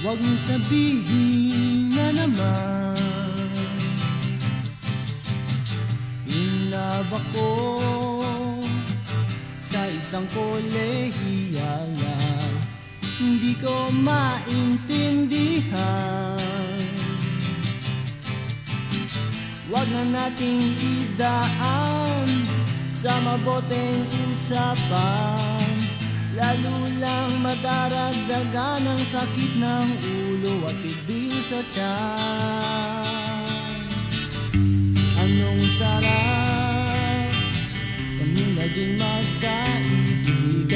Huwag mo sabihin na naman. In ako Sa isang kolehiya na Hindi ko maintindihan. Huwag na nating idaan Sa maboteng usapan Lalo lang madaragdagan ang sakit ng ulo at bibig sa tiyan. Anong sarap? Kami naging magkaibigan.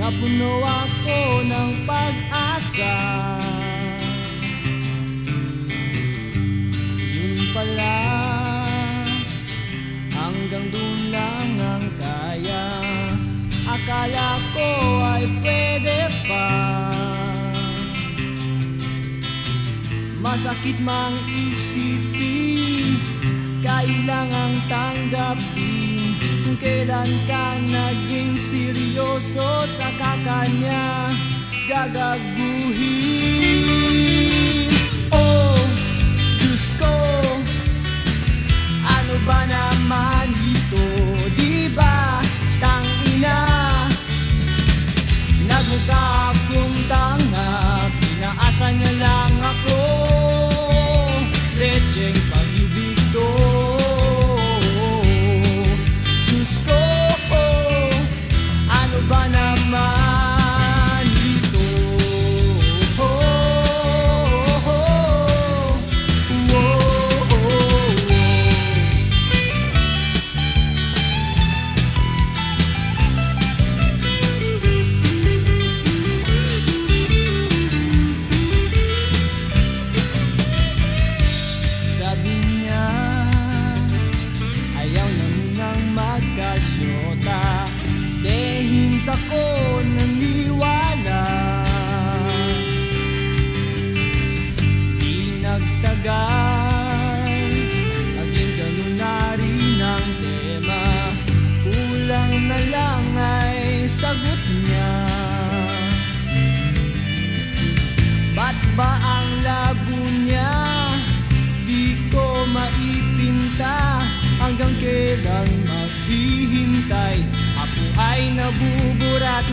Napuno ako ng pag-asa. Yun pala Hanggang doon Akala ko ay pwede pa. Masakit mang isipin Kailangang tanggapin Kung kailan ka naging seryoso Sa kakanya. Gagaguhin Dehins ako naniwala Di nagtagal Naging ganun na rin ang tema. Kulang na lang ay sagot niya. Ba't ba ang labo niya? Di ko maipinta. Hanggang kailan maghihintay Ako ay nabuburat